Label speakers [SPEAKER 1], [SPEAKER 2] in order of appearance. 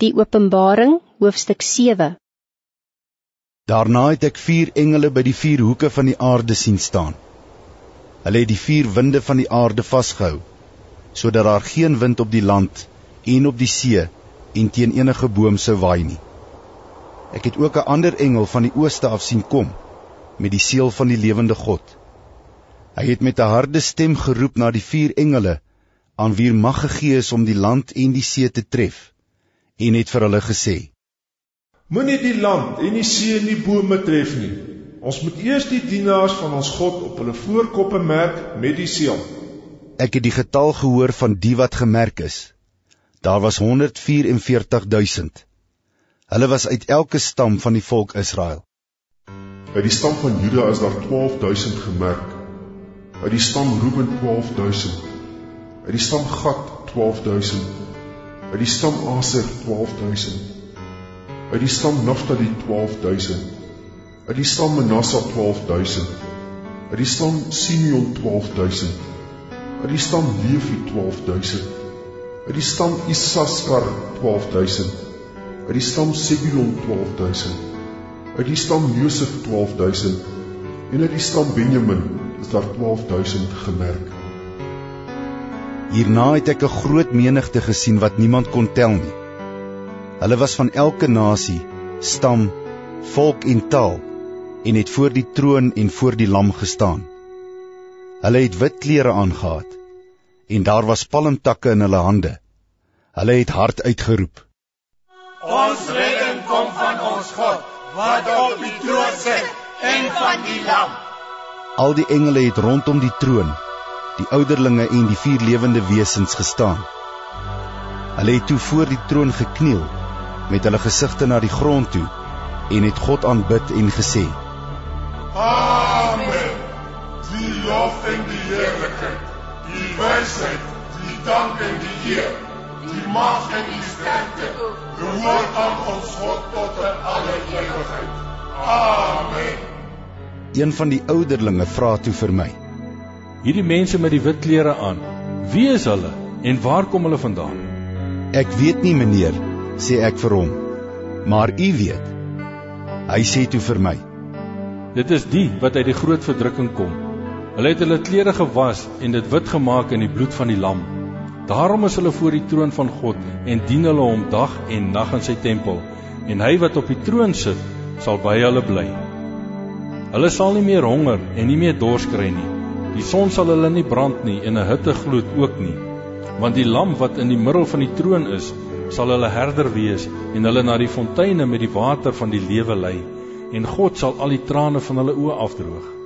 [SPEAKER 1] Die Openbaring, hoofstuk 7.
[SPEAKER 2] Daarna het ek vier engele by die vier hoeke van die aarde sien staan. Hulle het die vier winde van die aarde vasgehou, sodat daar geen wind op die land en op die see en teen enige boom sou waai nie. Ek het ook 'n ander engel van die ooste af sien kom met die seël van die lewende God. Hy het met 'n harde stem geroep na die vier engele aan wie mag gegee is om die land en die see te tref en het vir hulle gesê:
[SPEAKER 3] Moenie die land en die see en die bome tref nie. Ons moet eers die dienaars van ons God op hulle voorkoppe merk met die seël.
[SPEAKER 2] Ek het die getal gehoor van die wat gemerk is. Daar was 144000. Hulle was uit elke stam van die volk Israel.
[SPEAKER 3] Uit die stam van Juda is daar 12000 gemerk. Uit die stam Reuben 12000. Uit die stam Gad 12000 uit die stam Aser 12000 uit die stam Naphtali 12000 uit die stam Manasseh 12000 uit die stam Simeon 12000 uit die stam Levi 12000 uit die stam Issachar 12000 uit die stam Zebulon 12000 uit die stam Josef 12000 en uit die stam Benjamin is daar 12000 gemerk
[SPEAKER 2] Hierna het ek 'n groot menigte gesien wat niemand kon tel nie. Hulle was van elke nasie, stam, volk en taal en het voor die troon en voor die lam gestaan. Hulle het wit klere aangetree en daar was palmtakke in hulle hande. Hulle het hard uitgeroep:
[SPEAKER 4] Ons redding kom van ons God wat op die troon sit en van die lam.
[SPEAKER 2] Al die engele het rondom die troon die ouderlinge en die vier lewende wesens gestaan. Hulle het toe voor die troon gekniel met hulle gesigte na die grond toe en het God aanbid en gesê:
[SPEAKER 4] Amen. Die lof en die heerlikheid, die wysheid, die dank en die eer, die mag en die sterkte, behoort aan ons God tot in alle ewigheid. Amen.
[SPEAKER 2] Een van die ouderlinge vra toe vir my:
[SPEAKER 5] hierdie mense met die wit klere aan. Wie is hulle en waar kom hulle vandaan?
[SPEAKER 2] Ek weet nie, meneer, sê ek vir hom. Maar u weet. Hy sê toe vir my:
[SPEAKER 5] Dit is die wat uit die groot verdrukking kom. Hulle het hulle klere gewas en dit wit gemaak in die bloed van die lam. Daarom is hulle voor die troon van God en dien hulle hom dag en nag in sy tempel. En hy wat op die troon sit, sal by hulle bly. Hulle sal nie meer honger en nie meer dors kry nie. Die son sal hulle nie brand nie en 'n hittegloed ook nie. Want die lam wat in die middel van die troon is, sal hulle herder wees en hulle na die fonteine met die water van die lewe lei en God sal al die trane van hulle oë afdroog.